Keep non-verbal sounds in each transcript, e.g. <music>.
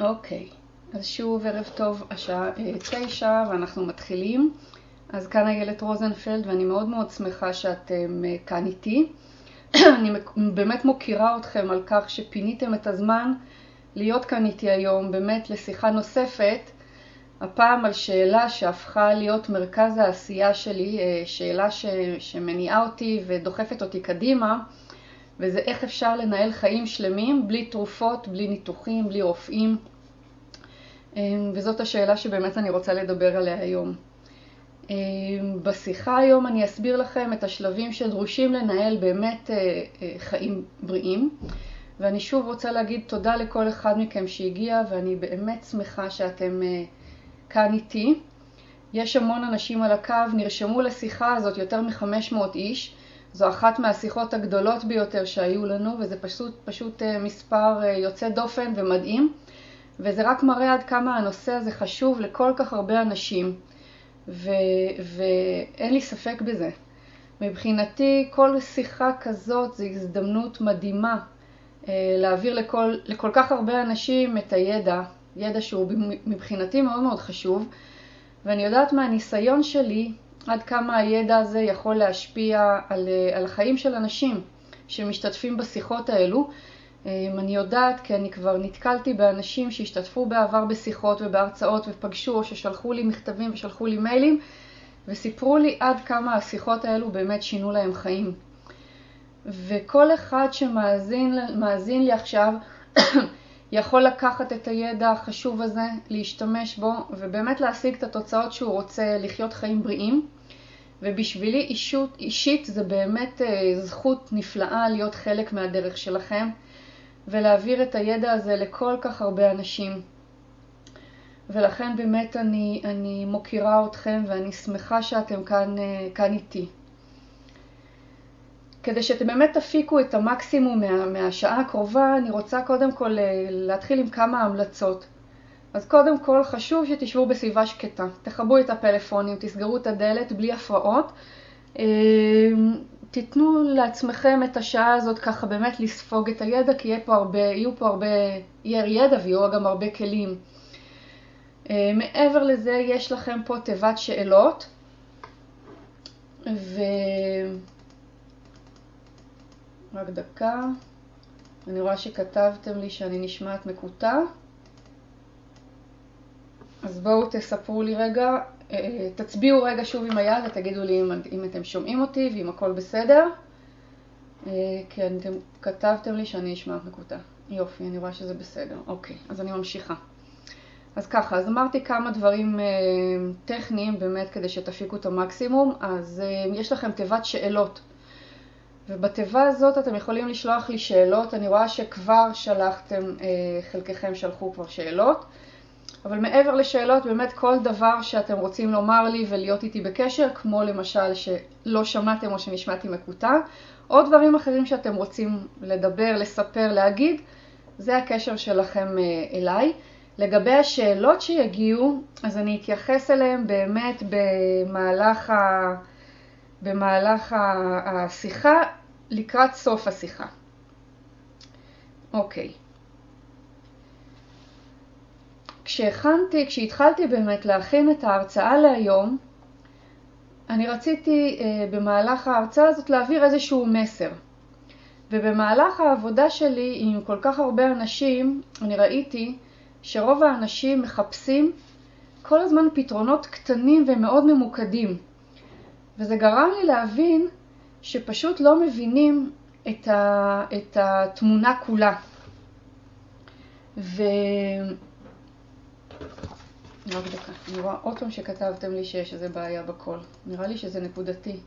אוקיי, אז שוב ערב טוב, השעה אה, תשע ואנחנו מתחילים. אז כאן איילת רוזנפלד ואני מאוד מאוד שמחה שאתם אה, כאן איתי. <clears throat> אני באמת מוקירה אתכם על כך שפיניתם את הזמן להיות כאן איתי היום, באמת לשיחה נוספת, הפעם על שאלה שהפכה להיות מרכז העשייה שלי, אה, שאלה ש... שמניעה אותי ודוחפת אותי קדימה. וזה איך אפשר לנהל חיים שלמים בלי תרופות, בלי ניתוחים, בלי רופאים. אמ, וזאת השאלה שבאמת אני רוצה לדבר עליה היום. אמ, בשיחה היום אני אסביר לכם את השלבים שדרושים לנהל באמת אה, אה, חיים בריאים. ואני שוב רוצה להגיד תודה לכל אחד מכם שהגיע, ואני באמת שמחה שאתם אה, כאן איתי. יש המון אנשים על הקו, נרשמו לשיחה הזאת יותר מ-500 איש. זו אחת מהשיחות הגדולות ביותר שהיו לנו, וזה פשוט, פשוט מספר יוצא דופן ומדהים, וזה רק מראה עד כמה הנושא הזה חשוב לכל כך הרבה אנשים, ו, ואין לי ספק בזה. מבחינתי כל שיחה כזאת זו הזדמנות מדהימה אה, להעביר לכל, לכל כך הרבה אנשים את הידע, ידע שהוא מבחינתי מאוד מאוד חשוב, ואני יודעת מהניסיון שלי עד כמה הידע הזה יכול להשפיע על, אה, על החיים של אנשים שמשתתפים בשיחות האלו. אה, אני יודעת כי אני כבר נתקלתי באנשים שהשתתפו בעבר בשיחות ובהרצאות ופגשו או ששלחו לי מכתבים ושלחו לי מיילים וסיפרו לי עד כמה השיחות האלו באמת שינו להם חיים. וכל אחד שמאזין לי עכשיו <coughs> יכול לקחת את הידע החשוב הזה, להשתמש בו ובאמת להשיג את התוצאות שהוא רוצה לחיות חיים בריאים. ובשבילי אישות, אישית זה באמת אה, זכות נפלאה להיות חלק מהדרך שלכם ולהעביר את הידע הזה לכל כך הרבה אנשים. ולכן באמת אני, אני מוקירה אתכם ואני שמחה שאתם כאן, אה, כאן איתי. כדי שאתם באמת תפיקו את המקסימום מה, מהשעה הקרובה, אני רוצה קודם כל אה, להתחיל עם כמה המלצות. אז קודם כל חשוב שתשבו בסביבה שקטה, תכבו את הפלאפונים, תסגרו את הדלת בלי הפרעות. תיתנו לעצמכם את השעה הזאת ככה באמת לספוג את הידע, כי יהיה פה הרבה, יהיו פה הרבה, יהיה ידע ויהיו גם הרבה כלים. אמ, מעבר לזה יש לכם פה תיבת שאלות, ו... רק דקה, אני רואה שכתבתם לי שאני נשמעת מקוטע. אז בואו תספרו לי רגע, אה, תצביעו רגע שוב עם היד ותגידו לי אם, אם אתם שומעים אותי ואם הכל בסדר. אה, כן, אתם כתבתם לי שאני אשמע מקוטע. יופי, אני רואה שזה בסדר. אוקיי, אז אני ממשיכה. אז ככה, אז אמרתי כמה דברים אה, טכניים באמת כדי שתפיקו את המקסימום. אז יש לכם תיבת שאלות. ובתיבה הזאת אתם יכולים לשלוח לי שאלות. אני רואה שכבר שלחתם, חלקכם שלחו כבר שאלות. אבל מעבר לשאלות, באמת כל דבר שאתם רוצים לומר לי ולהיות איתי בקשר, כמו למשל שלא שמעתם או שנשמעתי מקוטע, או דברים אחרים שאתם רוצים לדבר, לספר, להגיד, זה הקשר שלכם אה, אליי. לגבי השאלות שיגיעו, אז אני אתייחס אליהן באמת במהלך, ה... במהלך השיחה, לקראת סוף השיחה. אוקיי. כשהכנתי, כשהתחלתי באמת להכין את ההרצאה להיום, אני רציתי אה, במהלך ההרצאה הזאת להעביר איזשהו מסר. ובמהלך העבודה שלי עם כל כך הרבה אנשים, אני ראיתי שרוב האנשים מחפשים כל הזמן פתרונות קטנים ומאוד ממוקדים. וזה גרם לי להבין שפשוט לא מבינים את, ה, את התמונה כולה. ו... רק דקה. אני רואה עוד פעם שכתבתם לי שיש איזה בעיה בקול. נראה לי שזה נקודתי.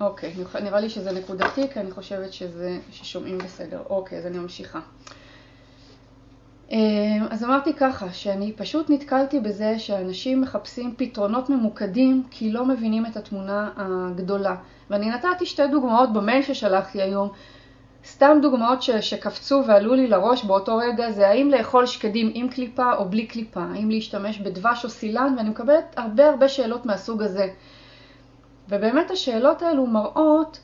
אוקיי, נראה לי שזה נקודתי, כי אני חושבת שזה, ששומעים בסדר. אוקיי, אז אני ממשיכה. אמ, אז אמרתי ככה, שאני פשוט נתקלתי בזה שאנשים מחפשים פתרונות ממוקדים כי לא מבינים את התמונה הגדולה. ואני נתתי שתי דוגמאות במייל ששלחתי היום סתם דוגמאות ש, שקפצו ועלו לי לראש באותו רגע זה האם לאכול שקדים עם קליפה או בלי קליפה, האם להשתמש בדבש או סילן, ואני מקבלת הרבה הרבה שאלות מהסוג הזה. ובאמת השאלות האלו מראות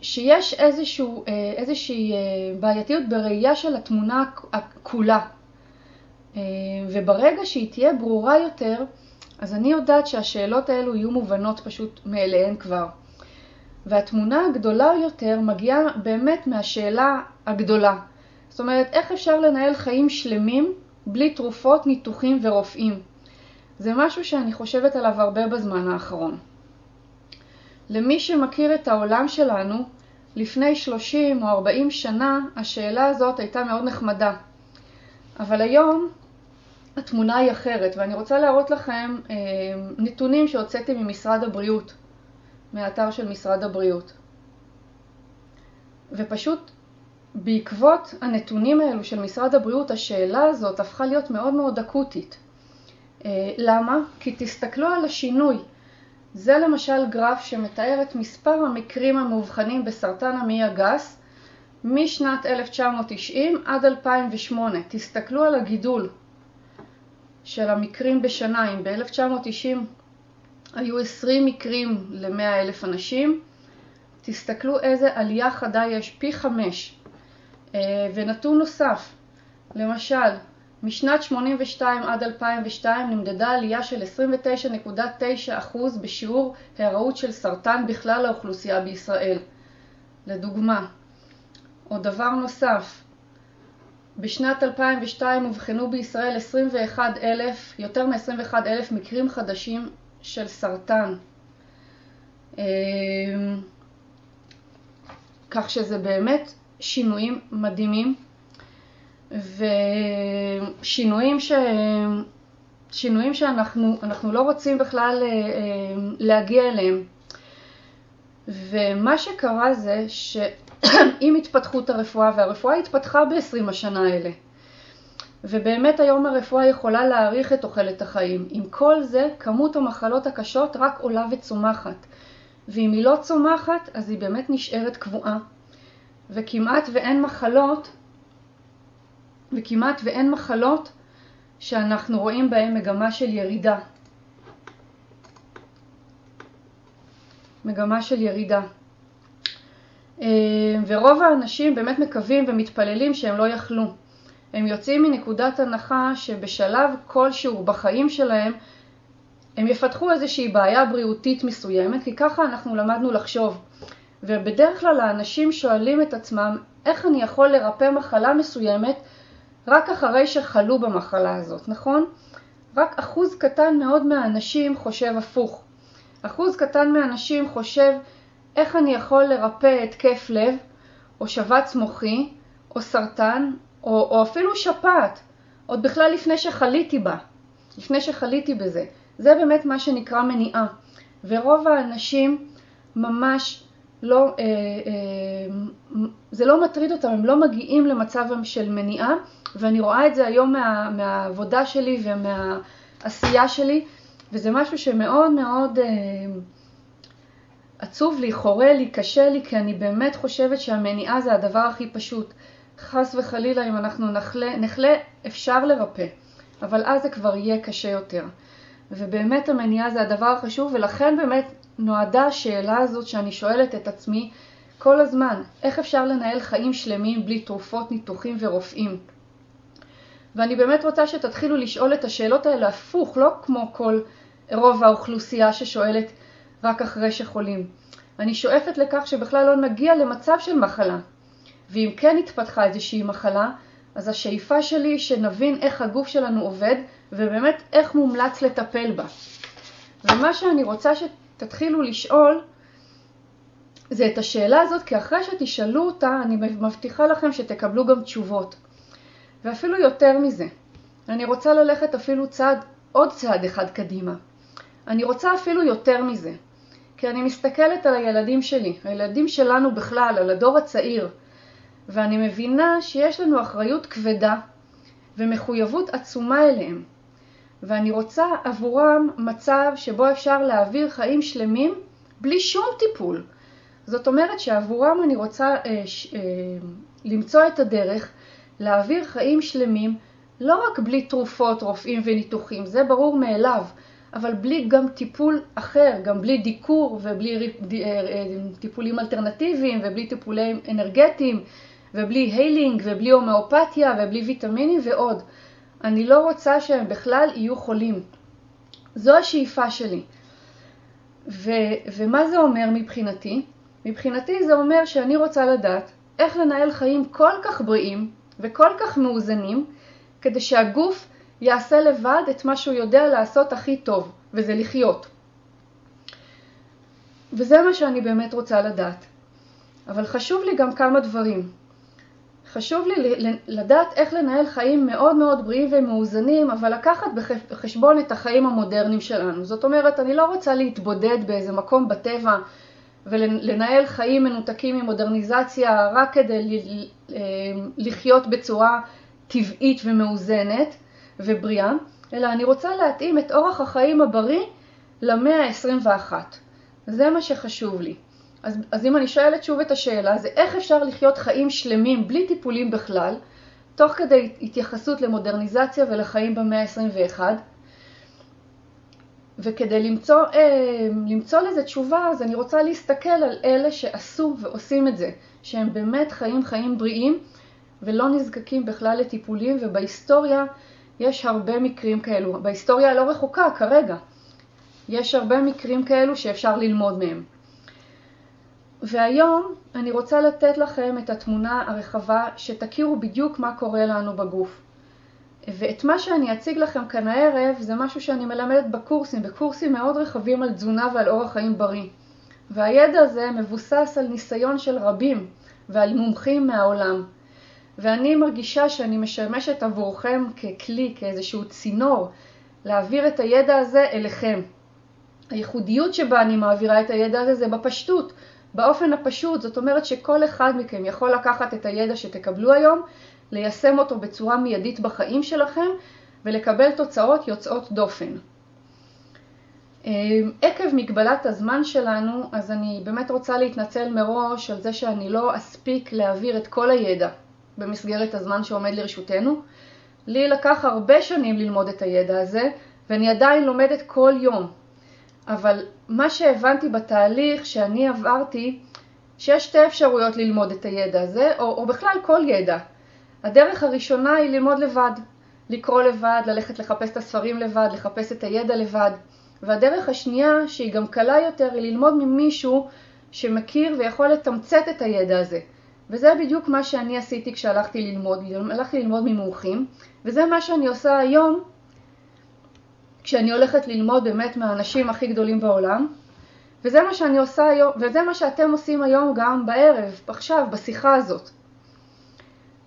שיש איזשהו, אה, איזושהי בעייתיות בראייה של התמונה כולה. וברגע שהיא תהיה ברורה יותר, אז אני יודעת שהשאלות האלו יהיו מובנות פשוט מאליהן כבר. והתמונה הגדולה יותר מגיעה באמת מהשאלה הגדולה. זאת אומרת, איך אפשר לנהל חיים שלמים בלי תרופות, ניתוחים ורופאים? זה משהו שאני חושבת עליו הרבה בזמן האחרון. למי שמכיר את העולם שלנו, לפני 30 או 40 שנה השאלה הזאת הייתה מאוד נחמדה. אבל היום התמונה היא אחרת, ואני רוצה להראות לכם אה, נתונים שהוצאתי ממשרד הבריאות, מהאתר של משרד הבריאות. ופשוט בעקבות הנתונים האלו של משרד הבריאות, השאלה הזאת הפכה להיות מאוד מאוד אקוטית. אה, למה? כי תסתכלו על השינוי. זה למשל גרף שמתאר את מספר המקרים המאובחנים בסרטן המעי הגס משנת 1990 עד 2008. תסתכלו על הגידול של המקרים בשנה. אם ב-1990 היו 20 מקרים ל-100 אלף אנשים, תסתכלו איזה עלייה חדה יש, פי חמש. אה, ונתון נוסף, למשל, משנת 82 עד 2002 נמדדה עלייה של 29.9% בשיעור הערעות של סרטן בכלל האוכלוסייה בישראל. לדוגמה, או דבר נוסף, בשנת 2002 אובחנו בישראל 21,000, יותר מ-21,000 מקרים חדשים של סרטן. אה, כך שזה באמת שינויים מדהימים ושינויים ש... שינויים שאנחנו לא רוצים בכלל אה, אה, להגיע אליהם. ומה שקרה זה שעם <coughs> התפתחות הרפואה, והרפואה התפתחה ב-20 השנה האלה, ובאמת היום הרפואה יכולה להאריך את תוחלת החיים. עם כל זה, כמות המחלות הקשות רק עולה וצומחת. ואם היא לא צומחת, אז היא באמת נשארת קבועה. וכמעט ואין מחלות וכמעט ואין מחלות שאנחנו רואים בהן מגמה של ירידה. מגמה של ירידה. אה, ורוב האנשים באמת מקווים ומתפללים שהם לא יכלו. הם יוצאים מנקודת הנחה שבשלב כלשהו בחיים שלהם הם יפתחו איזושהי בעיה בריאותית מסוימת, כי ככה אנחנו למדנו לחשוב. ובדרך כלל האנשים שואלים את עצמם איך אני יכול לרפא מחלה מסוימת רק אחרי שחלו במחלה הזאת, נכון? רק אחוז קטן מאוד מהאנשים חושב הפוך. אחוז קטן מהאנשים חושב איך אני יכול לרפא התקף לב, או שבץ מוחי, או סרטן, או, או אפילו שפעת, עוד בכלל לפני שחליתי בה, לפני שחליתי בזה. זה באמת מה שנקרא מניעה. ורוב האנשים ממש לא, אה, אה, זה לא מטריד אותם, הם לא מגיעים למצב של מניעה, ואני רואה את זה היום מה, מהעבודה שלי ומהעשייה שלי, וזה משהו שמאוד מאוד אה, עצוב לי, חורה לי, קשה לי, כי אני באמת חושבת שהמניעה זה הדבר הכי פשוט. חס וחלילה אם אנחנו נחלה, נחלה אפשר לרפא, אבל אז זה כבר יהיה קשה יותר. ובאמת המניעה זה הדבר החשוב, ולכן באמת נועדה השאלה הזאת שאני שואלת את עצמי כל הזמן, איך אפשר לנהל חיים שלמים בלי תרופות, ניתוחים ורופאים? ואני באמת רוצה שתתחילו לשאול את השאלות האלה הפוך, לא כמו כל רוב האוכלוסייה ששואלת רק אחרי שחולים. אני שואפת לכך שבכלל לא נגיע למצב של מחלה. ואם כן התפתחה איזושהי מחלה, אז השאיפה שלי היא שנבין איך הגוף שלנו עובד ובאמת איך מומלץ לטפל בה. ומה שאני רוצה שתתחילו לשאול זה את השאלה הזאת, כי אחרי שתשאלו אותה, אני מבטיחה לכם שתקבלו גם תשובות. ואפילו יותר מזה, אני רוצה ללכת אפילו צעד, עוד צעד אחד קדימה. אני רוצה אפילו יותר מזה, כי אני מסתכלת על הילדים שלי, הילדים שלנו בכלל, על הדור הצעיר, ואני מבינה שיש לנו אחריות כבדה ומחויבות עצומה אליהם. ואני רוצה עבורם מצב שבו אפשר להעביר חיים שלמים בלי שום טיפול. זאת אומרת שעבורם אני רוצה אה, ש, אה, למצוא את הדרך להעביר חיים שלמים לא רק בלי תרופות, רופאים וניתוחים, זה ברור מאליו, אבל בלי גם טיפול אחר, גם בלי דיקור ובלי טיפולים אלטרנטיביים ובלי טיפולים אנרגטיים ובלי היילינג ובלי הומאופתיה ובלי ויטמינים ועוד. אני לא רוצה שהם בכלל יהיו חולים. זו השאיפה שלי. ו, ומה זה אומר מבחינתי? מבחינתי זה אומר שאני רוצה לדעת איך לנהל חיים כל כך בריאים וכל כך מאוזנים, כדי שהגוף יעשה לבד את מה שהוא יודע לעשות הכי טוב, וזה לחיות. וזה מה שאני באמת רוצה לדעת. אבל חשוב לי גם כמה דברים. חשוב לי לדעת איך לנהל חיים מאוד מאוד בריאים ומאוזנים, אבל לקחת בחשבון את החיים המודרניים שלנו. זאת אומרת, אני לא רוצה להתבודד באיזה מקום בטבע ולנהל חיים מנותקים ממודרניזציה רק כדי אה, לחיות בצורה טבעית ומאוזנת ובריאה, אלא אני רוצה להתאים את אורח החיים הבריא למאה ה-21. זה מה שחשוב לי. אז, אז אם אני שואלת שוב את השאלה, זה איך אפשר לחיות חיים שלמים בלי טיפולים בכלל, תוך כדי התייחסות למודרניזציה ולחיים במאה ה-21, וכדי למצוא, אה, למצוא לזה תשובה, אז אני רוצה להסתכל על אלה שעשו ועושים את זה, שהם באמת חיים חיים בריאים ולא נזקקים בכלל לטיפולים, ובהיסטוריה יש הרבה מקרים כאלו. בהיסטוריה הלא רחוקה כרגע, יש הרבה מקרים כאלו שאפשר ללמוד מהם. והיום אני רוצה לתת לכם את התמונה הרחבה שתכירו בדיוק מה קורה לנו בגוף. ואת מה שאני אציג לכם כאן הערב זה משהו שאני מלמדת בקורסים, בקורסים מאוד רחבים על תזונה ועל אורח חיים בריא. והידע הזה מבוסס על ניסיון של רבים ועל מומחים מהעולם. ואני מרגישה שאני משמשת עבורכם ככלי, כאיזשהו צינור, להעביר את הידע הזה אליכם. הייחודיות שבה אני מעבירה את הידע הזה זה בפשטות, באופן הפשוט, זאת אומרת שכל אחד מכם יכול לקחת את הידע שתקבלו היום, ליישם אותו בצורה מיידית בחיים שלכם ולקבל תוצאות יוצאות דופן. אמ, עקב מגבלת הזמן שלנו, אז אני באמת רוצה להתנצל מראש על זה שאני לא אספיק להעביר את כל הידע במסגרת הזמן שעומד לרשותנו. לי לקח הרבה שנים ללמוד את הידע הזה, ואני עדיין לומדת כל יום. אבל מה שהבנתי בתהליך שאני עברתי, שיש שתי אפשרויות ללמוד את הידע הזה, או, או בכלל כל ידע. הדרך הראשונה היא ללמוד לבד, לקרוא לבד, ללכת לחפש את הספרים לבד, לחפש את הידע לבד. והדרך השנייה, שהיא גם קלה יותר, היא ללמוד ממישהו שמכיר ויכול לתמצת את הידע הזה. וזה בדיוק מה שאני עשיתי כשהלכתי ללמוד, הלכתי ללמוד ממומחים, וזה מה שאני עושה היום כשאני הולכת ללמוד באמת מהאנשים הכי גדולים בעולם, וזה מה שאני עושה היום, וזה מה שאתם עושים היום גם בערב, עכשיו, בשיחה הזאת.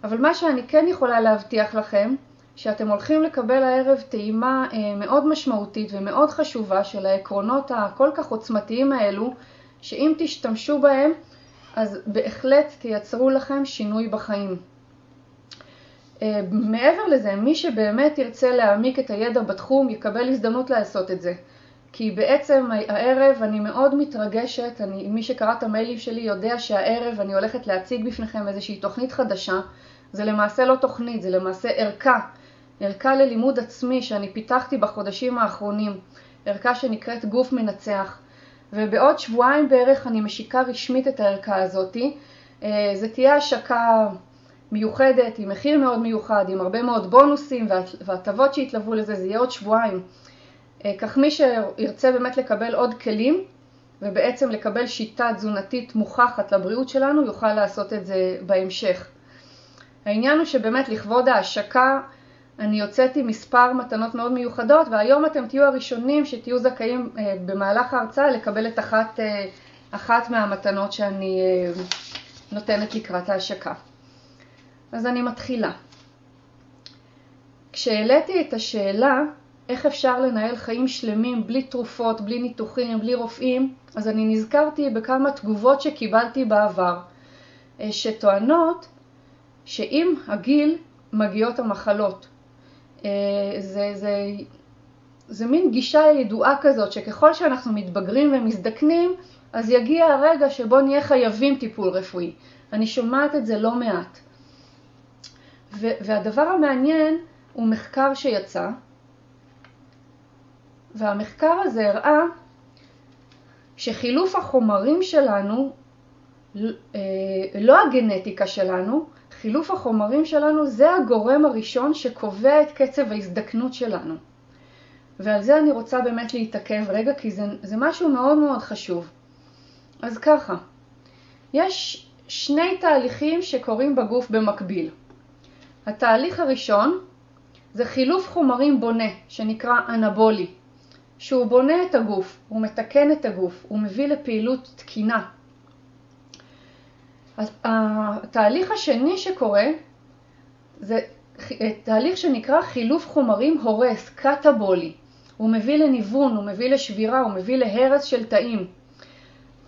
אבל מה שאני כן יכולה להבטיח לכם, שאתם הולכים לקבל הערב טעימה אה, מאוד משמעותית ומאוד חשובה של העקרונות הכל כך עוצמתיים האלו, שאם תשתמשו בהם, אז בהחלט תייצרו לכם שינוי בחיים. אה, מעבר לזה, מי שבאמת ירצה להעמיק את הידע בתחום יקבל הזדמנות לעשות את זה. כי בעצם הערב אני מאוד מתרגשת, אני, מי שקרא את המיילים שלי יודע שהערב אני הולכת להציג בפניכם איזושהי תוכנית חדשה. זה למעשה לא תוכנית, זה למעשה ערכה, ערכה ללימוד עצמי שאני פיתחתי בחודשים האחרונים, ערכה שנקראת גוף מנצח. ובעוד שבועיים בערך אני משיקה רשמית את הערכה הזאתי. אה, זה תהיה השקה מיוחדת, עם מחיר מאוד מיוחד, עם הרבה מאוד בונוסים והטבות שיתלוו לזה, זה יהיה עוד שבועיים. אה, כך מי שירצה באמת לקבל עוד כלים ובעצם לקבל שיטה תזונתית מוכחת לבריאות שלנו, יוכל לעשות את זה בהמשך. העניין הוא שבאמת לכבוד ההשקה אני הוצאתי מספר מתנות מאוד מיוחדות והיום אתם תהיו הראשונים שתהיו זכאים אה, במהלך ההרצאה לקבל את אחת, אה, אחת מהמתנות שאני נותנת לקראת ההשקה. אז אני מתחילה. כשהעליתי את השאלה איך אפשר לנהל חיים שלמים בלי תרופות, בלי ניתוחים, בלי רופאים, אז אני נזכרתי בכמה תגובות שקיבלתי בעבר, אה, שטוענות שעם הגיל מגיעות המחלות. אה, זה, זה, זה מין גישה ידועה כזאת, שככל שאנחנו מתבגרים ומזדקנים, אז יגיע הרגע שבו נהיה חייבים טיפול רפואי. אני שומעת את זה לא מעט. והדבר המעניין הוא מחקר שיצא, והמחקר הזה הראה שחילוף החומרים שלנו, אה, לא הגנטיקה שלנו, חילוף החומרים שלנו זה הגורם הראשון שקובע את קצב ההזדקנות שלנו. ועל זה אני רוצה באמת להתעכב רגע, כי זה, זה משהו מאוד מאוד חשוב. אז ככה, יש שני תהליכים שקורים בגוף במקביל. התהליך הראשון זה חילוף חומרים בונה, שנקרא אנבולי, שהוא בונה את הגוף, הוא מתקן את הגוף, הוא מביא לפעילות תקינה. התהליך השני שקורה זה תהליך שנקרא חילוף חומרים הורס, קטבולי. הוא מביא לניוון, הוא מביא לשבירה, הוא מביא להרס של תאים.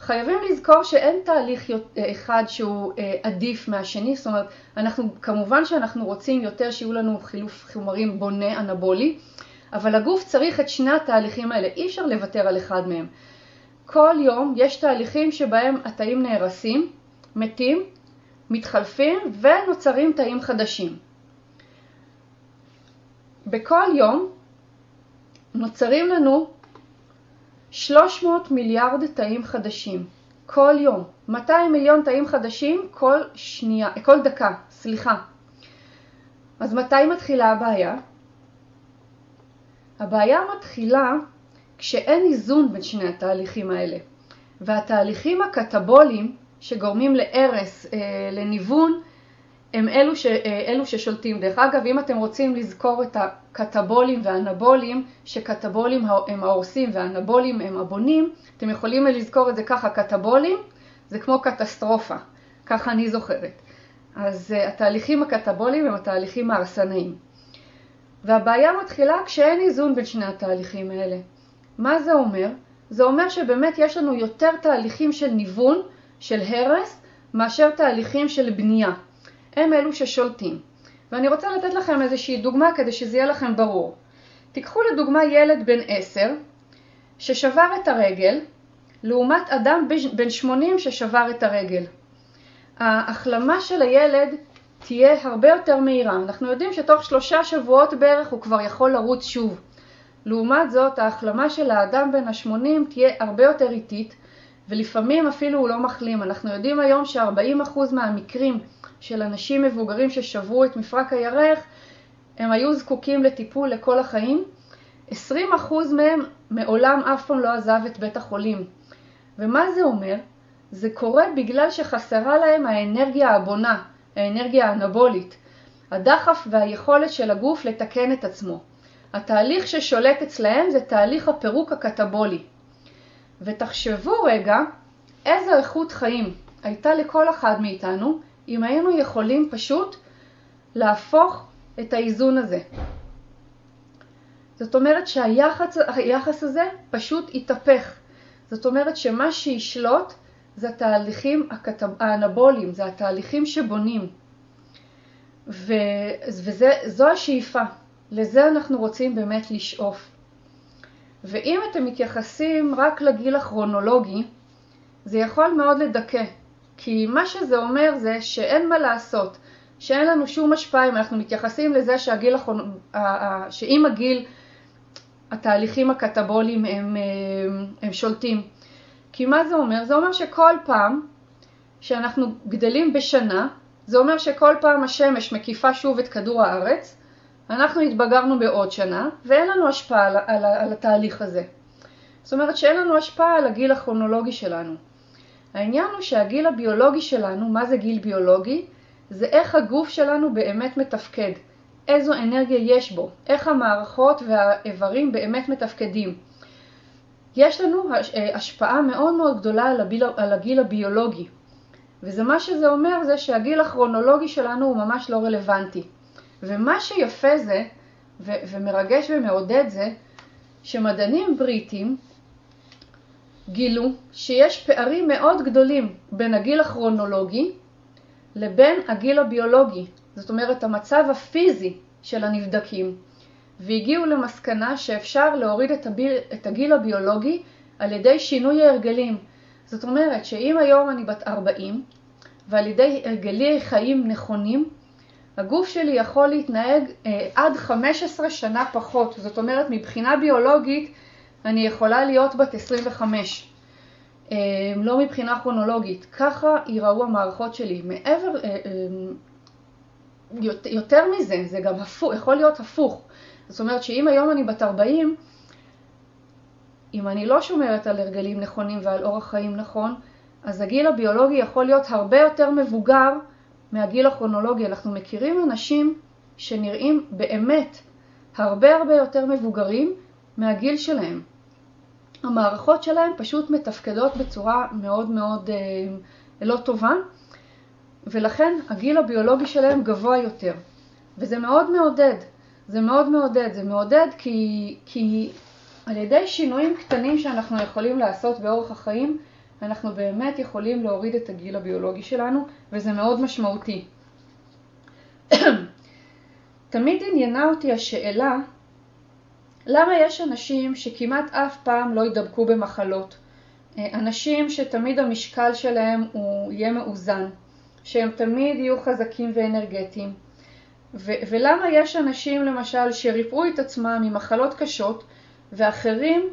חייבים לזכור שאין תהליך אחד שהוא אה, עדיף מהשני, זאת אומרת, אנחנו, כמובן שאנחנו רוצים יותר שיהיו לנו חילוף חומרים בונה אנבולי, אבל הגוף צריך את שני התהליכים האלה, אי אפשר לוותר על אחד מהם. כל יום יש תהליכים שבהם התאים נהרסים, מתים, מתחלפים ונוצרים תאים חדשים. בכל יום נוצרים לנו 300 מיליארד תאים חדשים, כל יום. 200 מיליון תאים חדשים כל שנייה, כל דקה, סליחה. אז מתי מתחילה הבעיה? הבעיה מתחילה כשאין איזון בין שני התהליכים האלה. והתהליכים הקטבוליים שגורמים להרס, אה, לניוון, הם אלו, ש, אה, אלו ששולטים. דרך אגב, אם אתם רוצים לזכור את הקטבולים והאנבולים, שקטבולים הם ההורסים והאנבולים הם הבונים, אתם יכולים לזכור את זה ככה, קטבולים זה כמו קטסטרופה, ככה אני זוכרת. אז uh, התהליכים הקטבולים הם התהליכים ההרסניים. והבעיה מתחילה כשאין איזון בין שני התהליכים האלה. מה זה אומר? זה אומר שבאמת יש לנו יותר תהליכים של ניוון, של הרס, מאשר תהליכים של בנייה. הם אלו ששולטים. ואני רוצה לתת לכם איזושהי דוגמה כדי שזה יהיה לכם ברור. תיקחו לדוגמה ילד בן 10 ששבר את הרגל, לעומת אדם בן 80 ששבר את הרגל. ההחלמה של הילד תהיה הרבה יותר מהירה. אנחנו יודעים שתוך שלושה שבועות בערך הוא כבר יכול לרוץ שוב. לעומת זאת, ההחלמה של האדם בן ה-80 תהיה הרבה יותר איטית, ולפעמים אפילו הוא לא מחלים. אנחנו יודעים היום ש-40% מהמקרים של אנשים מבוגרים ששברו את מפרק הירך, הם היו זקוקים לטיפול לכל החיים. 20% מהם מעולם אף פעם לא עזב את בית החולים. ומה זה אומר? זה קורה בגלל שחסרה להם האנרגיה הבונה, האנרגיה האנבולית, הדחף והיכולת של הגוף לתקן את עצמו. התהליך ששולט אצלהם זה תהליך הפירוק הקטבולי. ותחשבו רגע איזו איכות חיים הייתה לכל אחד מאיתנו אם היינו יכולים פשוט להפוך את האיזון הזה. זאת אומרת שהיחס הזה פשוט התהפך. זאת אומרת שמה שישלוט זה התהליכים האנבוליים, זה התהליכים שבונים. ו, וזו השאיפה, לזה אנחנו רוצים באמת לשאוף. ואם אתם מתייחסים רק לגיל הכרונולוגי, זה יכול מאוד לדכא, כי מה שזה אומר זה שאין מה לעשות, שאין לנו שום השפעה אם אנחנו מתייחסים לזה שהגיל, שעם הגיל התהליכים הקטבוליים הם, הם שולטים. כי מה זה אומר? זה אומר שכל פעם שאנחנו גדלים בשנה, זה אומר שכל פעם השמש מקיפה שוב את כדור הארץ, אנחנו התבגרנו בעוד שנה, ואין לנו השפעה על, על, על התהליך הזה. זאת אומרת שאין לנו השפעה על הגיל הכרונולוגי שלנו. העניין הוא שהגיל הביולוגי שלנו, מה זה גיל ביולוגי? זה איך הגוף שלנו באמת מתפקד, איזו אנרגיה יש בו, איך המערכות והאיברים באמת מתפקדים. יש לנו השפעה מאוד מאוד גדולה על הגיל, על הגיל הביולוגי, וזה מה שזה אומר זה שהגיל הכרונולוגי שלנו הוא ממש לא רלוונטי. ומה שיפה זה, ו- ומרגש ומעודד זה, שמדענים בריטים גילו שיש פערים מאוד גדולים בין הגיל הכרונולוגי לבין הגיל הביולוגי, זאת אומרת המצב הפיזי של הנבדקים, והגיעו למסקנה שאפשר להוריד את, הביל, את הגיל הביולוגי על ידי שינוי ההרגלים. זאת אומרת שאם היום אני בת 40 ועל ידי הרגלי חיים נכונים, הגוף שלי יכול להתנהג אה, עד 15 שנה פחות. זאת אומרת, מבחינה ביולוגית אני יכולה להיות בת 25. אה, לא מבחינה כרונולוגית. ככה ייראו המערכות שלי. מעבר, יותר מזה, זה גם הפוך, יכול להיות הפוך. זאת אומרת שאם היום אני בת 40, אם אני לא שומרת על הרגלים נכונים ועל אורח חיים נכון, אז הגיל הביולוגי יכול להיות הרבה יותר מבוגר מהגיל הכרונולוגי. אנחנו מכירים אנשים שנראים באמת הרבה הרבה יותר מבוגרים מהגיל שלהם. המערכות שלהם פשוט מתפקדות בצורה מאוד מאוד אה, לא טובה, ולכן הגיל הביולוגי שלהם גבוה יותר. וזה מאוד מעודד. זה מאוד מעודד. זה מעודד כי, כי על ידי שינויים קטנים שאנחנו יכולים לעשות באורח החיים, אנחנו באמת יכולים להוריד את הגיל הביולוגי שלנו, וזה מאוד משמעותי. <clears throat> תמיד עניינה אותי השאלה, למה יש אנשים שכמעט אף פעם לא ידבקו במחלות? אנשים שתמיד המשקל שלהם הוא יהיה מאוזן, שהם תמיד יהיו חזקים ואנרגטיים. ו- ולמה יש אנשים למשל שריפאו את עצמם ממחלות קשות ואחרים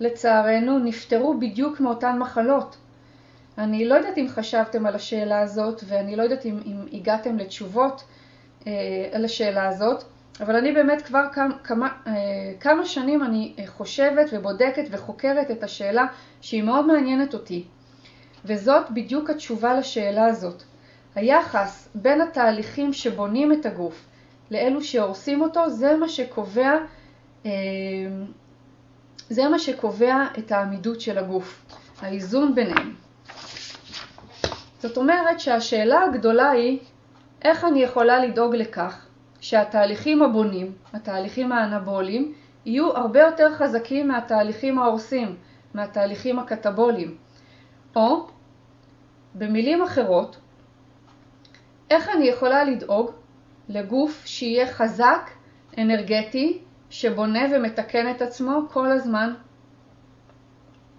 לצערנו נפטרו בדיוק מאותן מחלות. אני לא יודעת אם חשבתם על השאלה הזאת ואני לא יודעת אם, אם הגעתם לתשובות אה, על השאלה הזאת, אבל אני באמת כבר כמה, כמה, אה, כמה שנים אני חושבת ובודקת וחוקרת את השאלה שהיא מאוד מעניינת אותי. וזאת בדיוק התשובה לשאלה הזאת. היחס בין התהליכים שבונים את הגוף לאלו שהורסים אותו, זה מה שקובע אה, זה מה שקובע את העמידות של הגוף, האיזון ביניהם. זאת אומרת שהשאלה הגדולה היא איך אני יכולה לדאוג לכך שהתהליכים הבונים, התהליכים האנבוליים, יהיו הרבה יותר חזקים מהתהליכים ההורסים, מהתהליכים הקטבוליים. או, במילים אחרות, איך אני יכולה לדאוג לגוף שיהיה חזק, אנרגטי, שבונה ומתקן את עצמו כל הזמן,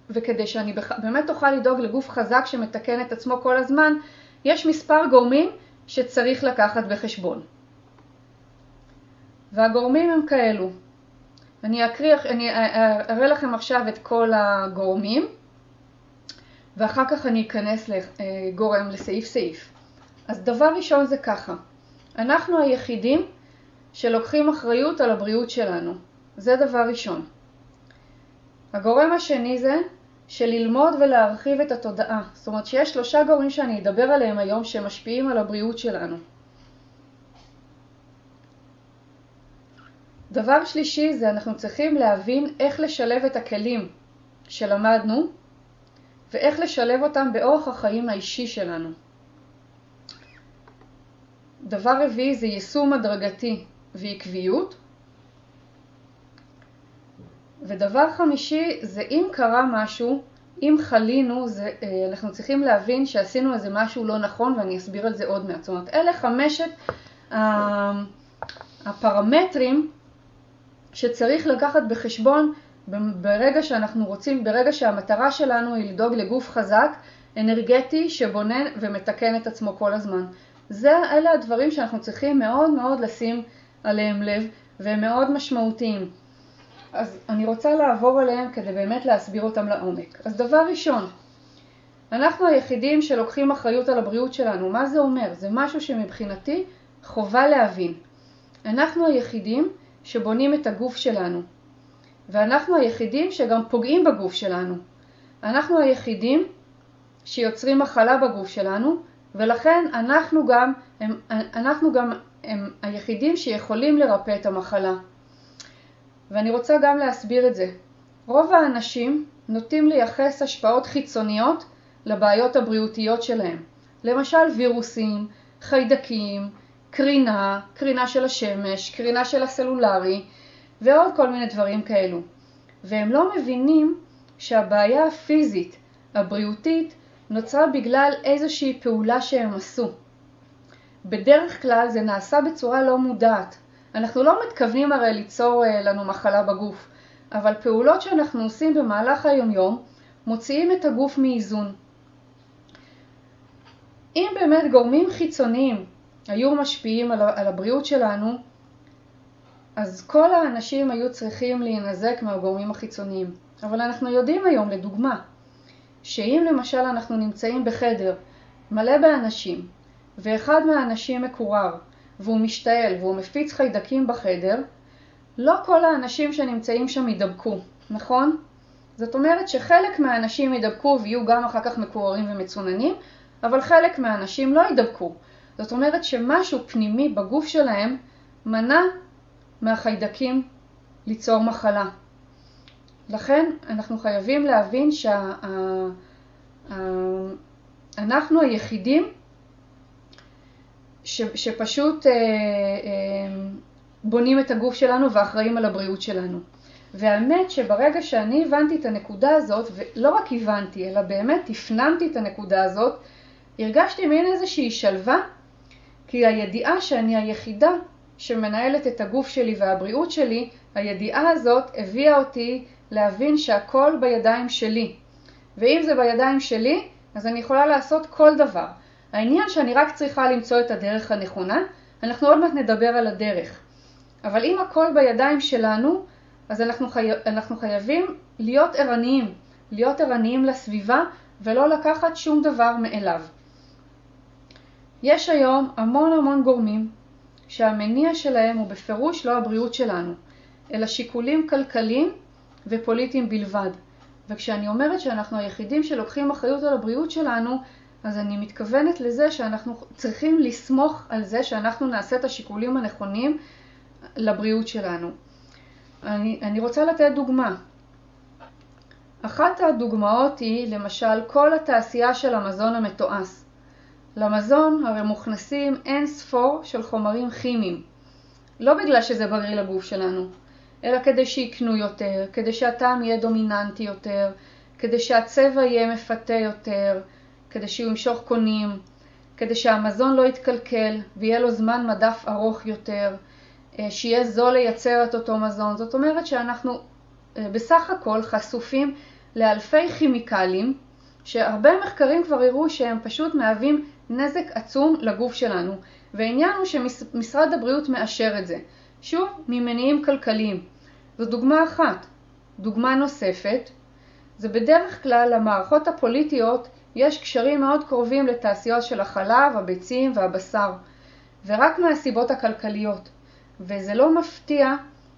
וכדי שאני באמת אוכל לדאוג לגוף חזק שמתקן את עצמו כל הזמן, יש מספר גורמים שצריך לקחת בחשבון. והגורמים הם כאלו. אני אקריא, אני אראה לכם עכשיו את כל הגורמים, ואחר כך אני אכנס לגורם לסעיף סעיף. אז דבר ראשון זה ככה, אנחנו היחידים שלוקחים אחריות על הבריאות שלנו. זה דבר ראשון. הגורם השני זה שללמוד ולהרחיב את התודעה. זאת אומרת שיש שלושה גורמים שאני אדבר עליהם היום שמשפיעים על הבריאות שלנו. דבר שלישי זה אנחנו צריכים להבין איך לשלב את הכלים שלמדנו ואיך לשלב אותם באורח החיים האישי שלנו. דבר רביעי זה יישום הדרגתי ועקביות. ודבר חמישי זה אם קרה משהו, אם חלינו, זה, אה, אנחנו צריכים להבין שעשינו איזה משהו לא נכון ואני אסביר על זה עוד מעט. זאת אומרת, אלה חמשת הפרמטרים שצריך לקחת בחשבון ברגע שאנחנו רוצים, ברגע שהמטרה שלנו היא לדאוג לגוף חזק, אנרגטי, שבונה ומתקן את עצמו כל הזמן. זה, אלה הדברים שאנחנו צריכים מאוד מאוד לשים עליהם לב והם מאוד משמעותיים. אז אני רוצה לעבור עליהם כדי באמת להסביר אותם לעומק. אז דבר ראשון, אנחנו היחידים שלוקחים אחריות על הבריאות שלנו. מה זה אומר? זה משהו שמבחינתי חובה להבין. אנחנו היחידים שבונים את הגוף שלנו, ואנחנו היחידים שגם פוגעים בגוף שלנו. אנחנו היחידים שיוצרים מחלה בגוף שלנו, ולכן אנחנו גם, הם, אנחנו גם הם היחידים שיכולים לרפא את המחלה. ואני רוצה גם להסביר את זה. רוב האנשים נוטים לייחס השפעות חיצוניות לבעיות הבריאותיות שלהם. למשל וירוסים, חיידקים, קרינה, קרינה של השמש, קרינה של הסלולרי ועוד כל מיני דברים כאלו. והם לא מבינים שהבעיה הפיזית, הבריאותית, נוצרה בגלל איזושהי פעולה שהם עשו. בדרך כלל זה נעשה בצורה לא מודעת. אנחנו לא מתכוונים הרי ליצור אה, לנו מחלה בגוף, אבל פעולות שאנחנו עושים במהלך היומיום מוציאים את הגוף מאיזון. אם באמת גורמים חיצוניים היו משפיעים על הבריאות שלנו, אז כל האנשים היו צריכים להינזק מהגורמים החיצוניים. אבל אנחנו יודעים היום, לדוגמה, שאם למשל אנחנו נמצאים בחדר מלא באנשים, ואחד מהאנשים מקורר, והוא משתעל והוא מפיץ חיידקים בחדר, לא כל האנשים שנמצאים שם ידבקו, נכון? זאת אומרת שחלק מהאנשים ידבקו ויהיו גם אחר כך מקוררים ומצוננים, אבל חלק מהאנשים לא ידבקו. זאת אומרת שמשהו פנימי בגוף שלהם מנע מהחיידקים ליצור מחלה. לכן אנחנו חייבים להבין שאנחנו היחידים ש, שפשוט אה, אה, בונים את הגוף שלנו ואחראים על הבריאות שלנו. והאמת שברגע שאני הבנתי את הנקודה הזאת, ולא רק הבנתי, אלא באמת הפנמתי את הנקודה הזאת, הרגשתי מין איזושהי שלווה, כי הידיעה שאני היחידה שמנהלת את הגוף שלי והבריאות שלי, הידיעה הזאת הביאה אותי להבין שהכל בידיים שלי. ואם זה בידיים שלי, אז אני יכולה לעשות כל דבר. העניין שאני רק צריכה למצוא את הדרך הנכונה, אנחנו עוד מעט נדבר על הדרך. אבל אם הכל בידיים שלנו, אז אנחנו, חי... אנחנו חייבים להיות ערניים, להיות ערניים לסביבה ולא לקחת שום דבר מאליו. יש היום המון המון גורמים שהמניע שלהם הוא בפירוש לא הבריאות שלנו, אלא שיקולים כלכליים ופוליטיים בלבד. וכשאני אומרת שאנחנו היחידים שלוקחים אחריות על הבריאות שלנו, אז אני מתכוונת לזה שאנחנו צריכים לסמוך על זה שאנחנו נעשה את השיקולים הנכונים לבריאות שלנו. אני, אני רוצה לתת דוגמה. אחת הדוגמאות היא למשל כל התעשייה של המזון המתועש. למזון הרי מוכנסים אין ספור של חומרים כימיים. לא בגלל שזה בריא לגוף שלנו, אלא כדי שיקנו יותר, כדי שהטעם יהיה דומיננטי יותר, כדי שהצבע יהיה מפתה יותר, כדי שהוא ימשוך קונים, כדי שהמזון לא יתקלקל ויהיה לו זמן מדף ארוך יותר, אה, שיהיה זול לייצר את אותו מזון. זאת אומרת שאנחנו אה, בסך הכל חשופים לאלפי כימיקלים, שהרבה מחקרים כבר הראו שהם פשוט מהווים נזק עצום לגוף שלנו, והעניין הוא שמשרד הבריאות מאשר את זה. שוב, ממניעים כלכליים. זו דוגמה אחת. דוגמה נוספת, זה בדרך כלל למערכות הפוליטיות יש קשרים מאוד קרובים לתעשיות של החלב, הביצים והבשר, ורק מהסיבות הכלכליות. וזה לא מפתיע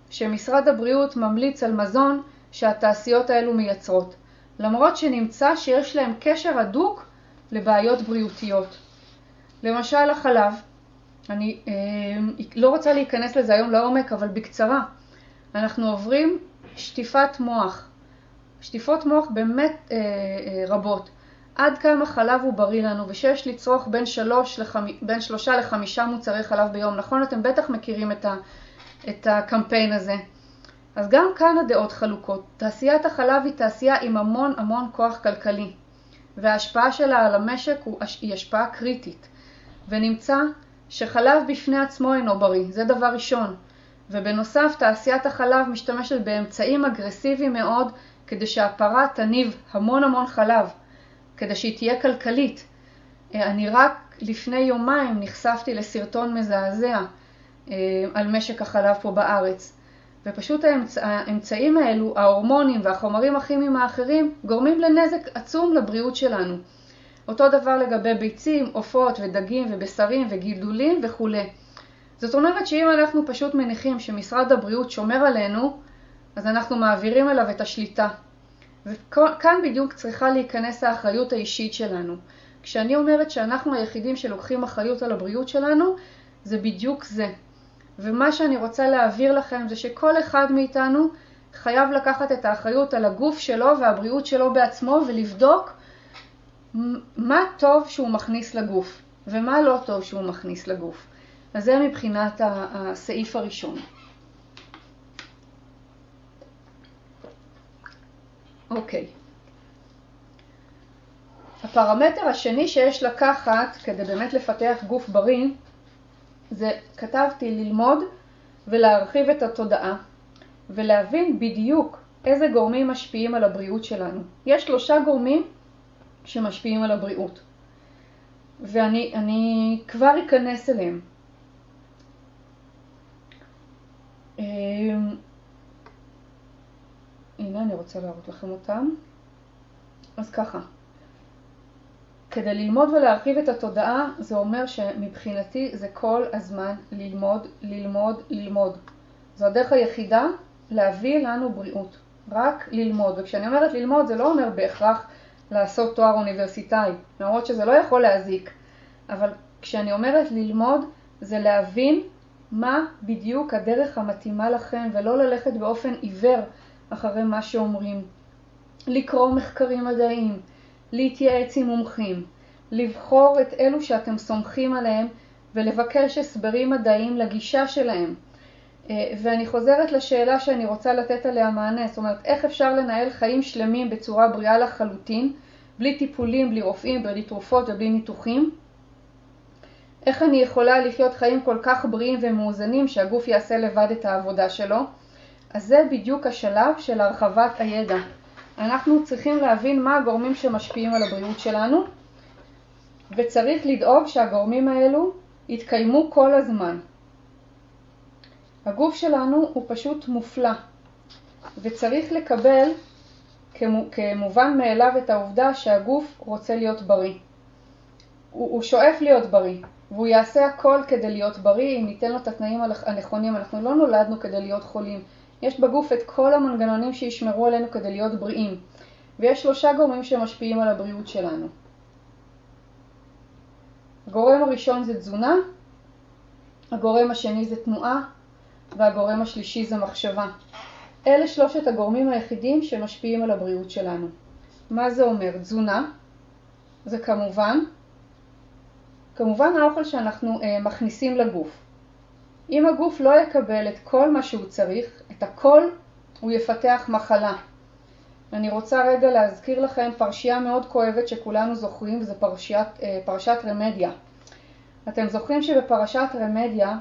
שמשרד הבריאות ממליץ על מזון שהתעשיות האלו מייצרות, למרות שנמצא שיש להם קשר הדוק לבעיות בריאותיות. למשל החלב, אני אה, לא רוצה להיכנס לזה היום לעומק, אבל בקצרה, אנחנו עוברים שטיפת מוח, שטיפות מוח באמת אה, אה, רבות. עד כמה חלב הוא בריא לנו ושיש לצרוך בין, שלוש לחמ... בין שלושה לחמישה מוצרי חלב ביום. נכון, אתם בטח מכירים את, ה... את הקמפיין הזה. אז גם כאן הדעות חלוקות. תעשיית החלב היא תעשייה עם המון המון כוח כלכלי, וההשפעה שלה על המשק היא השפעה קריטית. ונמצא שחלב בפני עצמו אינו בריא, זה דבר ראשון. ובנוסף, תעשיית החלב משתמשת באמצעים אגרסיביים מאוד כדי שהפרה תניב המון המון חלב. כדי שהיא תהיה כלכלית. אה, אני רק לפני יומיים נחשפתי לסרטון מזעזע אה, על משק החלב פה בארץ. ופשוט האמצ... האמצעים האלו, ההורמונים והחומרים הכימיים האחרים, גורמים לנזק עצום לבריאות שלנו. אותו דבר לגבי ביצים, עופות ודגים ובשרים וגידולים וכולי. זאת אומרת שאם אנחנו פשוט מניחים שמשרד הבריאות שומר עלינו, אז אנחנו מעבירים אליו את השליטה. וכאן בדיוק צריכה להיכנס האחריות האישית שלנו. כשאני אומרת שאנחנו היחידים שלוקחים אחריות על הבריאות שלנו, זה בדיוק זה. ומה שאני רוצה להעביר לכם זה שכל אחד מאיתנו חייב לקחת את האחריות על הגוף שלו והבריאות שלו בעצמו ולבדוק מה טוב שהוא מכניס לגוף ומה לא טוב שהוא מכניס לגוף. אז זה מבחינת הסעיף הראשון. אוקיי. הפרמטר השני שיש לקחת כדי באמת לפתח גוף בריא, זה כתבתי ללמוד ולהרחיב את התודעה ולהבין בדיוק איזה גורמים משפיעים על הבריאות שלנו. יש שלושה גורמים שמשפיעים על הבריאות, ואני כבר אכנס אליהם. הנה אני רוצה להראות לכם אותם. אז ככה, כדי ללמוד ולהרחיב את התודעה, זה אומר שמבחינתי זה כל הזמן ללמוד, ללמוד, ללמוד. זו הדרך היחידה להביא לנו בריאות, רק ללמוד. וכשאני אומרת ללמוד, זה לא אומר בהכרח לעשות תואר אוניברסיטאי, למרות שזה לא יכול להזיק, אבל כשאני אומרת ללמוד, זה להבין מה בדיוק הדרך המתאימה לכם, ולא ללכת באופן עיוור אחרי מה שאומרים. לקרוא מחקרים מדעיים, להתייעץ עם מומחים, לבחור את אלו שאתם סומכים עליהם ולבקש הסברים מדעיים לגישה שלהם. אה, ואני חוזרת לשאלה שאני רוצה לתת עליה מענה, זאת אומרת, איך אפשר לנהל חיים שלמים בצורה בריאה לחלוטין, בלי טיפולים, בלי רופאים, בלי תרופות ובלי ניתוחים? איך אני יכולה לחיות חיים כל כך בריאים ומאוזנים שהגוף יעשה לבד את העבודה שלו? אז זה בדיוק השלב של הרחבת הידע. אנחנו צריכים להבין מה הגורמים שמשפיעים על הבריאות שלנו, וצריך לדאוג שהגורמים האלו יתקיימו כל הזמן. הגוף שלנו הוא פשוט מופלא, וצריך לקבל כמובן מאליו את העובדה שהגוף רוצה להיות בריא. הוא, הוא שואף להיות בריא, והוא יעשה הכל כדי להיות בריא, אם ניתן לו את התנאים הנכונים. אנחנו לא נולדנו כדי להיות חולים. יש בגוף את כל המנגנונים שישמרו עלינו כדי להיות בריאים. ויש שלושה גורמים שמשפיעים על הבריאות שלנו. הגורם הראשון זה תזונה, הגורם השני זה תנועה, והגורם השלישי זה מחשבה. אלה שלושת הגורמים היחידים שמשפיעים על הבריאות שלנו. מה זה אומר? תזונה זה כמובן, כמובן האוכל שאנחנו אה, מכניסים לגוף. אם הגוף לא יקבל את כל מה שהוא צריך, את הכל, הוא יפתח מחלה. אני רוצה רגע להזכיר לכם פרשייה מאוד כואבת שכולנו זוכרים, וזו פרשיית, אה, פרשת רמדיה. אתם זוכרים שבפרשת רמדיה,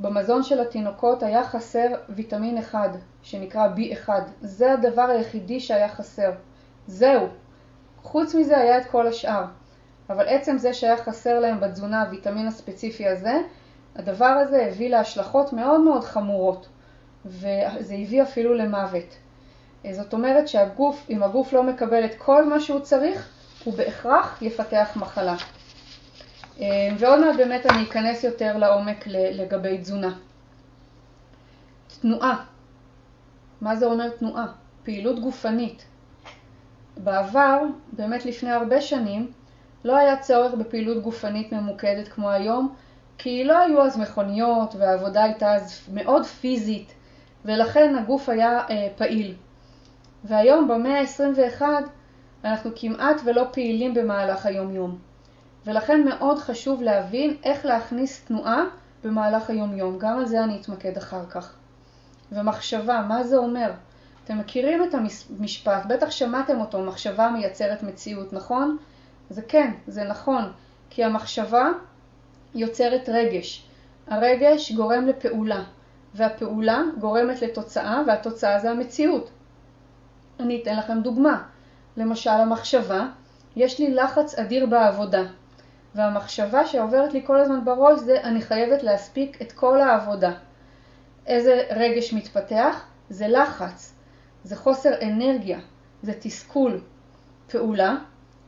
במזון של התינוקות היה חסר ויטמין אחד, שנקרא B1. זה הדבר היחידי שהיה חסר. זהו. חוץ מזה היה את כל השאר. אבל עצם זה שהיה חסר להם בתזונה הוויטמין הספציפי הזה, הדבר הזה הביא להשלכות מאוד מאוד חמורות, וזה הביא אפילו למוות. זאת אומרת שהגוף, אם הגוף לא מקבל את כל מה שהוא צריך, הוא בהכרח יפתח מחלה. ועוד מעט באמת אני אכנס יותר לעומק לגבי תזונה. תנועה. מה זה אומר תנועה? פעילות גופנית. בעבר, באמת לפני הרבה שנים, לא היה צורך בפעילות גופנית ממוקדת כמו היום, כי לא היו אז מכוניות והעבודה הייתה אז מאוד פיזית, ולכן הגוף היה אה, פעיל. והיום במאה ה-21 אנחנו כמעט ולא פעילים במהלך היום-יום. ולכן מאוד חשוב להבין איך להכניס תנועה במהלך היום-יום. גם על זה אני אתמקד אחר כך. ומחשבה, מה זה אומר? אתם מכירים את המשפט, בטח שמעתם אותו, מחשבה מייצרת מציאות, נכון? זה כן, זה נכון, כי המחשבה יוצרת רגש. הרגש גורם לפעולה, והפעולה גורמת לתוצאה, והתוצאה זה המציאות. אני אתן לכם דוגמה. למשל, המחשבה, יש לי לחץ אדיר בעבודה, והמחשבה שעוברת לי כל הזמן בראש זה אני חייבת להספיק את כל העבודה. איזה רגש מתפתח? זה לחץ, זה חוסר אנרגיה, זה תסכול. פעולה,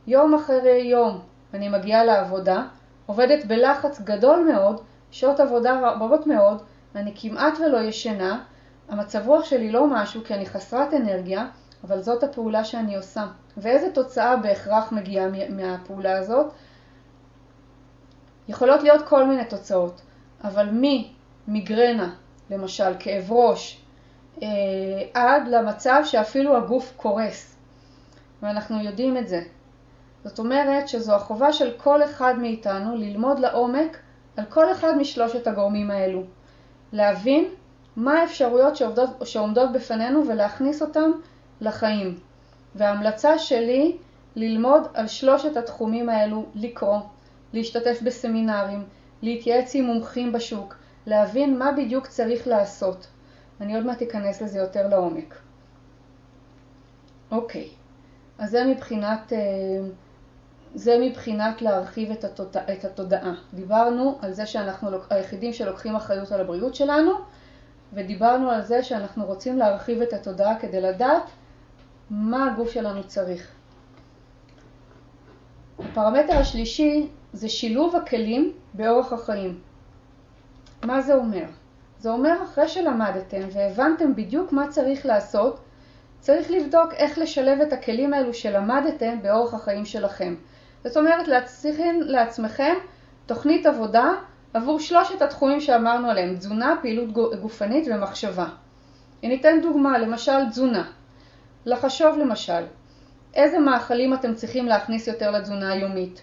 יום אחרי יום אני מגיעה לעבודה, עובדת בלחץ גדול מאוד, שעות עבודה רבות מאוד, אני כמעט ולא ישנה, המצב רוח שלי לא משהו כי אני חסרת אנרגיה, אבל זאת הפעולה שאני עושה. ואיזה תוצאה בהכרח מגיעה מהפעולה הזאת? יכולות להיות כל מיני תוצאות, אבל ממיגרנה, למשל כאב ראש, אה, עד למצב שאפילו הגוף קורס, ואנחנו יודעים את זה. זאת אומרת שזו החובה של כל אחד מאיתנו ללמוד לעומק על כל אחד משלושת הגורמים האלו, להבין מה האפשרויות שעובדות, שעומדות בפנינו ולהכניס אותם לחיים. וההמלצה שלי ללמוד על שלושת התחומים האלו, לקרוא, להשתתף בסמינרים, להתייעץ עם מומחים בשוק, להבין מה בדיוק צריך לעשות. אני עוד מעט אכנס לזה יותר לעומק. אוקיי, אז זה מבחינת, אה, זה מבחינת להרחיב את, התודע, את התודעה. דיברנו על זה שאנחנו היחידים שלוקחים אחריות על הבריאות שלנו, ודיברנו על זה שאנחנו רוצים להרחיב את התודעה כדי לדעת מה הגוף שלנו צריך. הפרמטר השלישי זה שילוב הכלים באורח החיים. מה זה אומר? זה אומר אחרי שלמדתם והבנתם בדיוק מה צריך לעשות, צריך לבדוק איך לשלב את הכלים האלו שלמדתם באורח החיים שלכם. זאת אומרת, להצליחים לעצמכם תוכנית עבודה עבור שלושת התחומים שאמרנו עליהם, תזונה, פעילות גופנית ומחשבה. ניתן דוגמה, למשל תזונה. לחשוב למשל, איזה מאכלים אתם צריכים להכניס יותר לתזונה היומית?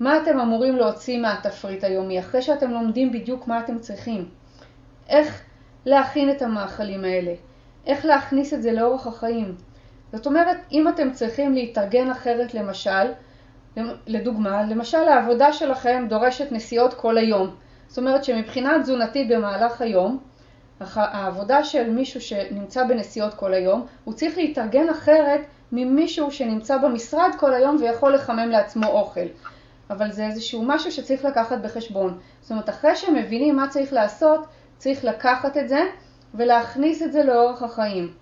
מה אתם אמורים להוציא מהתפריט היומי אחרי שאתם לומדים בדיוק מה אתם צריכים? איך להכין את המאכלים האלה? איך להכניס את זה לאורך החיים? זאת אומרת, אם אתם צריכים להתארגן אחרת למשל, לדוגמה, למשל העבודה שלכם דורשת נסיעות כל היום. זאת אומרת שמבחינה תזונתית במהלך היום, העבודה של מישהו שנמצא בנסיעות כל היום, הוא צריך להתארגן אחרת ממישהו שנמצא במשרד כל היום ויכול לחמם לעצמו אוכל. אבל זה איזשהו משהו שצריך לקחת בחשבון. זאת אומרת, אחרי שמבינים מה צריך לעשות, צריך לקחת את זה ולהכניס את זה לאורך החיים.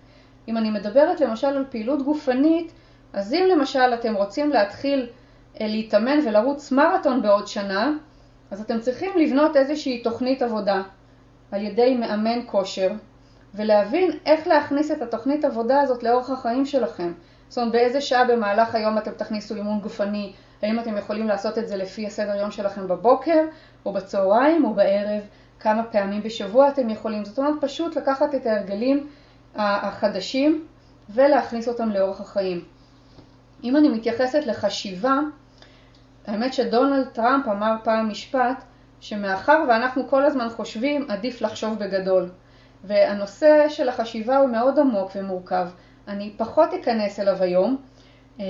אם אני מדברת למשל על פעילות גופנית, אז אם למשל אתם רוצים להתחיל להתאמן ולרוץ מרתון בעוד שנה, אז אתם צריכים לבנות איזושהי תוכנית עבודה על ידי מאמן כושר, ולהבין איך להכניס את התוכנית עבודה הזאת לאורך החיים שלכם. זאת אומרת, באיזה שעה במהלך היום אתם תכניסו אימון גופני, האם אתם יכולים לעשות את זה לפי הסדר יום שלכם בבוקר, או בצהריים, או בערב, כמה פעמים בשבוע אתם יכולים. זאת אומרת, פשוט לקחת את ההרגלים החדשים ולהכניס אותם לאורך החיים. אם אני מתייחסת לחשיבה, האמת שדונלד טראמפ אמר פעם משפט שמאחר ואנחנו כל הזמן חושבים, עדיף לחשוב בגדול. והנושא של החשיבה הוא מאוד עמוק ומורכב. אני פחות אכנס אליו היום. אמ,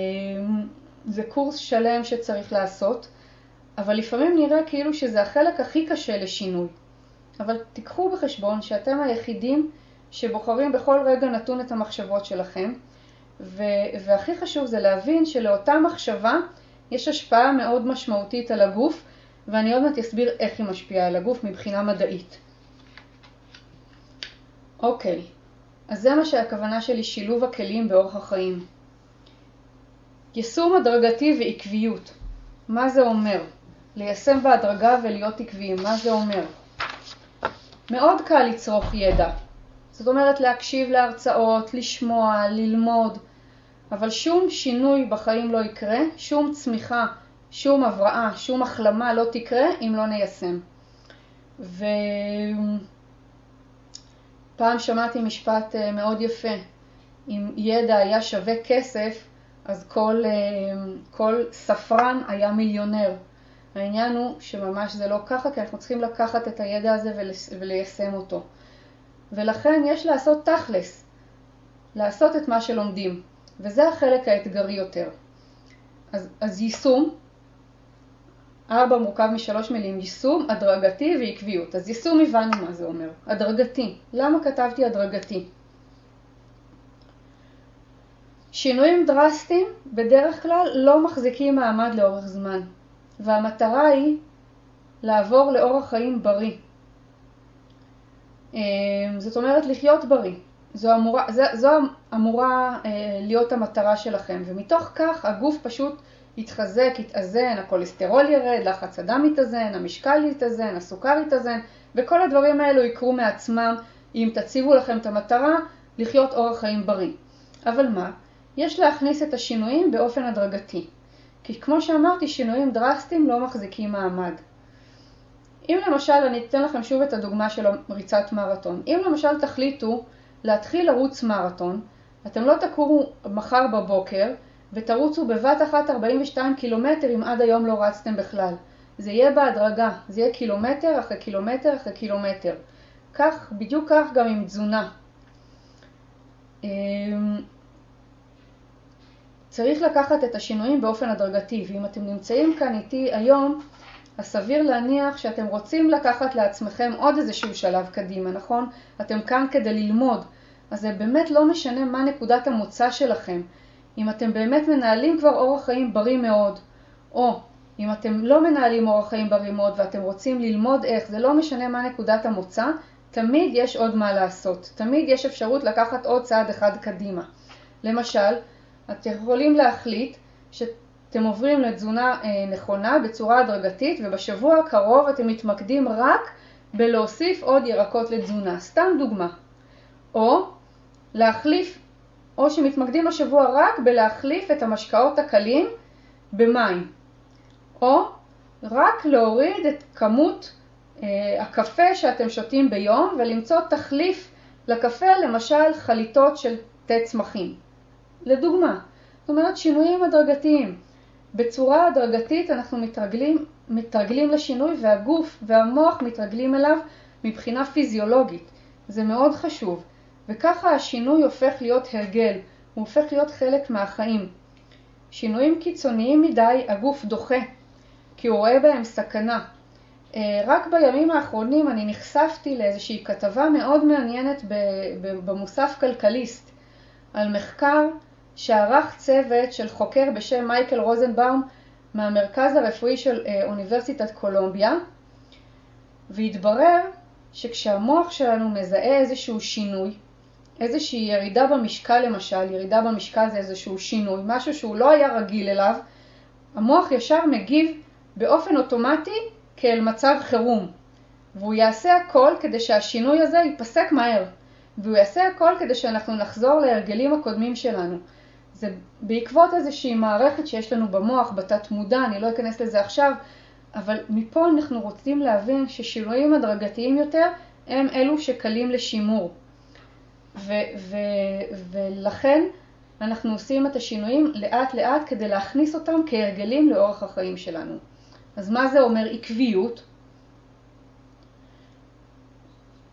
זה קורס שלם שצריך לעשות, אבל לפעמים נראה כאילו שזה החלק הכי קשה לשינוי. אבל תיקחו בחשבון שאתם היחידים שבוחרים בכל רגע נתון את המחשבות שלכם, והכי חשוב זה להבין שלאותה מחשבה יש השפעה מאוד משמעותית על הגוף, ואני עוד מעט אסביר איך היא משפיעה על הגוף מבחינה מדעית. אוקיי, אז זה מה שהכוונה שלי שילוב הכלים באורח החיים. יישום הדרגתי ועקביות. מה זה אומר? ליישם בהדרגה ולהיות עקביים. מה זה אומר? מאוד קל לצרוך ידע. זאת אומרת להקשיב להרצאות, לשמוע, ללמוד, אבל שום שינוי בחיים לא יקרה, שום צמיחה, שום הבראה, שום החלמה לא תקרה אם לא ניישם. ופעם שמעתי משפט אה, מאוד יפה, אם ידע היה שווה כסף, אז כל, אה, כל ספרן היה מיליונר. העניין הוא שממש זה לא ככה, כי אנחנו צריכים לקחת את הידע הזה וליישם אותו. ולכן יש לעשות תכלס, לעשות את מה שלומדים. וזה החלק האתגרי יותר. אז, אז יישום, ארבע מורכב משלוש מילים, יישום, הדרגתי ועקביות. אז יישום הבנו מה זה אומר, הדרגתי. למה כתבתי הדרגתי? שינויים דרסטיים בדרך כלל לא מחזיקים מעמד לאורך זמן, והמטרה היא לעבור לאורח חיים בריא. אה, זאת אומרת לחיות בריא. זו אמורה, זו, זו אמורה אה, להיות המטרה שלכם, ומתוך כך הגוף פשוט יתחזק, יתאזן, הכולסטרול ירד, לחץ הדם יתאזן, המשקל יתאזן, הסוכר יתאזן, וכל הדברים האלו יקרו מעצמם אם תציבו לכם את המטרה לחיות אורח חיים בריא. אבל מה? יש להכניס את השינויים באופן הדרגתי. כי כמו שאמרתי, שינויים דרסטיים לא מחזיקים מעמד. אם למשל, אני אתן לכם שוב את הדוגמה של ריצת מרתון. אם למשל תחליטו להתחיל לרוץ מרתון, אתם לא תקומו מחר בבוקר ותרוצו בבת אחת 42 קילומטר אם עד היום לא רצתם בכלל. זה יהיה בהדרגה, זה יהיה קילומטר אחרי קילומטר אחרי קילומטר. כך, בדיוק כך גם עם תזונה. אמ, צריך לקחת את השינויים באופן הדרגתי, ואם אתם נמצאים כאן איתי היום, אז סביר להניח שאתם רוצים לקחת לעצמכם עוד איזשהו שלב קדימה, נכון? אתם כאן כדי ללמוד, אז זה באמת לא משנה מה נקודת המוצא שלכם. אם אתם באמת מנהלים כבר אורח חיים בריא מאוד, או אם אתם לא מנהלים אורח חיים בריא מאוד ואתם רוצים ללמוד איך, זה לא משנה מה נקודת המוצא, תמיד יש עוד מה לעשות, תמיד יש אפשרות לקחת עוד צעד אחד קדימה. למשל, אתם יכולים להחליט שאתם עוברים לתזונה אה, נכונה בצורה הדרגתית ובשבוע הקרוב אתם מתמקדים רק בלהוסיף עוד ירקות לתזונה, סתם דוגמה. או להחליף, או שמתמקדים השבוע רק בלהחליף את המשקאות הקלים במים. או רק להוריד את כמות אה, הקפה שאתם שותים ביום ולמצוא תחליף לקפה, למשל חליטות של תה צמחים. לדוגמה, זאת אומרת שינויים הדרגתיים. בצורה הדרגתית אנחנו מתרגלים, מתרגלים לשינוי והגוף והמוח מתרגלים אליו מבחינה פיזיולוגית. זה מאוד חשוב. וככה השינוי הופך להיות הרגל, הוא הופך להיות חלק מהחיים. שינויים קיצוניים מדי הגוף דוחה, כי הוא רואה בהם סכנה. אה, רק בימים האחרונים אני נחשפתי לאיזושהי כתבה מאוד מעניינת במוסף כלכליסט על מחקר שערך צוות של חוקר בשם מייקל רוזנבאום מהמרכז הרפואי של אה, אוניברסיטת קולומביה, והתברר שכשהמוח שלנו מזהה איזשהו שינוי, איזושהי ירידה במשקל למשל, ירידה במשקל זה איזשהו שינוי, משהו שהוא לא היה רגיל אליו, המוח ישר מגיב באופן אוטומטי כאל מצב חירום, והוא יעשה הכל כדי שהשינוי הזה ייפסק מהר, והוא יעשה הכל כדי שאנחנו נחזור להרגלים הקודמים שלנו. זה בעקבות איזושהי מערכת שיש לנו במוח, בתת מודע, אני לא אכנס לזה עכשיו, אבל מפה אנחנו רוצים להבין ששינויים הדרגתיים יותר הם אלו שקלים לשימור. ו- ו- ולכן אנחנו עושים את השינויים לאט לאט כדי להכניס אותם כהרגלים לאורך החיים שלנו. אז מה זה אומר עקביות?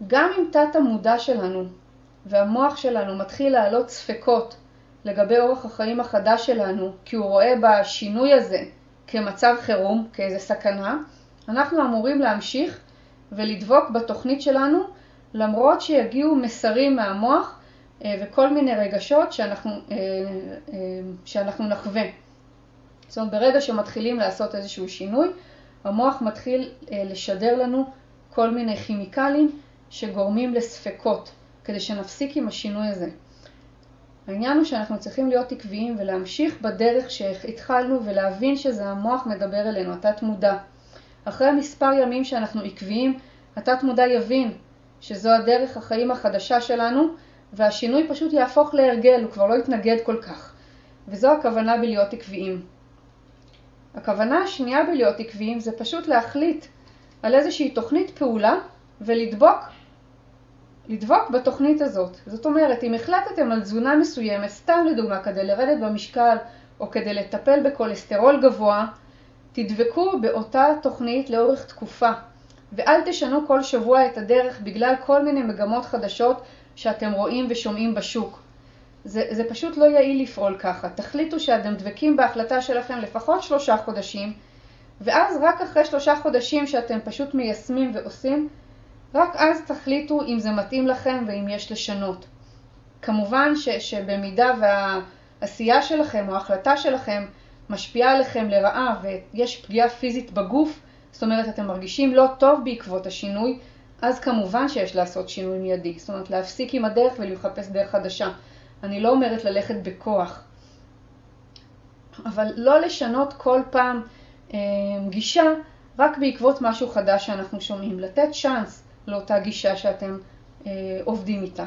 גם אם תת המודע שלנו והמוח שלנו מתחיל להעלות ספקות לגבי אורח החיים החדש שלנו, כי הוא רואה בשינוי הזה כמצב חירום, כאיזה סכנה, אנחנו אמורים להמשיך ולדבוק בתוכנית שלנו למרות שיגיעו מסרים מהמוח אה, וכל מיני רגשות שאנחנו, אה, אה, שאנחנו נחווה. זאת אומרת, ברגע שמתחילים לעשות איזשהו שינוי, המוח מתחיל לשדר לנו כל מיני כימיקלים שגורמים לספקות, כדי שנפסיק עם השינוי הזה. העניין הוא שאנחנו צריכים להיות עקביים ולהמשיך בדרך שהתחלנו ולהבין שזה המוח מדבר אלינו, התת מודע. אחרי מספר ימים שאנחנו עקביים, התת מודע יבין שזו הדרך החיים החדשה שלנו, והשינוי פשוט יהפוך להרגל, הוא כבר לא יתנגד כל כך. וזו הכוונה בלהיות עקביים. הכוונה השנייה בלהיות עקביים זה פשוט להחליט על איזושהי תוכנית פעולה ולדבוק לדבוק בתוכנית הזאת. זאת אומרת, אם החלטתם על תזונה מסוימת, סתם לדוגמה, כדי לרדת במשקל או כדי לטפל בכולסטרול גבוה, תדבקו באותה תוכנית לאורך תקופה. ואל תשנו כל שבוע את הדרך בגלל כל מיני מגמות חדשות שאתם רואים ושומעים בשוק. זה, זה פשוט לא יעיל לפעול ככה. תחליטו שאתם דבקים בהחלטה שלכם לפחות שלושה חודשים, ואז רק אחרי שלושה חודשים שאתם פשוט מיישמים ועושים, רק אז תחליטו אם זה מתאים לכם ואם יש לשנות. כמובן ש, שבמידה והעשייה שלכם או ההחלטה שלכם משפיעה עליכם לרעה ויש פגיעה פיזית בגוף, זאת אומרת אתם מרגישים לא טוב בעקבות השינוי, אז כמובן שיש לעשות שינוי מיידי. זאת אומרת להפסיק עם הדרך ולחפש דרך חדשה. אני לא אומרת ללכת בכוח, אבל לא לשנות כל פעם אה, גישה רק בעקבות משהו חדש שאנחנו שומעים. לתת צ'אנס לאותה גישה שאתם אה, עובדים איתה.